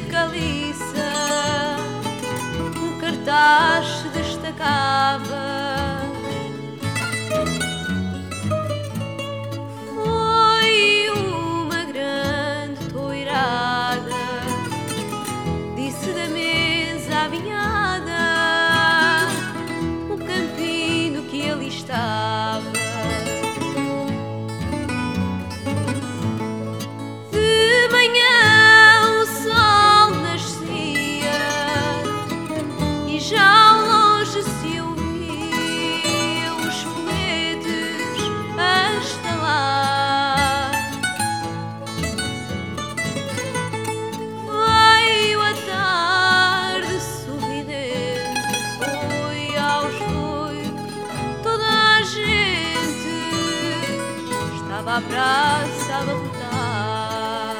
caliça, um cartaz se destacava. Foi uma grande toirada, disse da mesa avinhada, o campino que ali estava. De manhã estava à praça a abarrotar.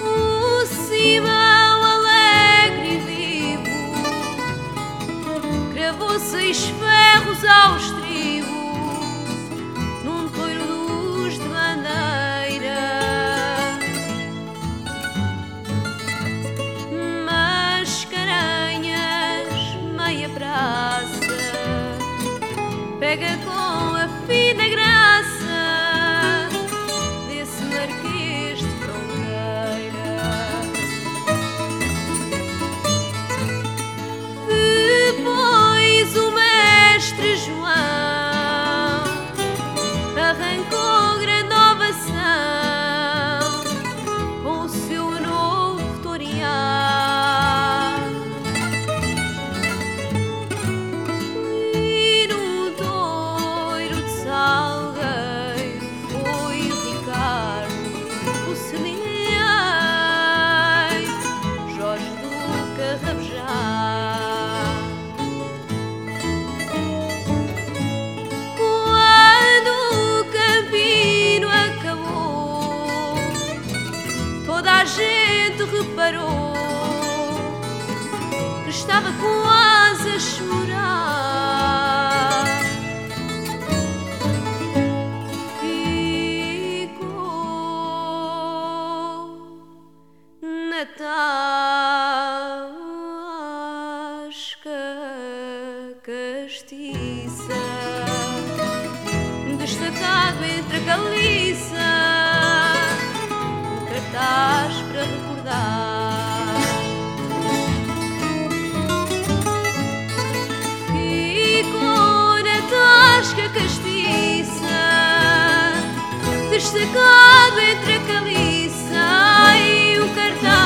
O Simão alegre e vivo cravou seis ferros ao estribo com a fina graça desse marquês de fronteira. Depois o mestre João gente reparou que estava quase a chorar. Ficou na tasca castiça, destacado entre a caliça, destacado entre a caliça e o cartão.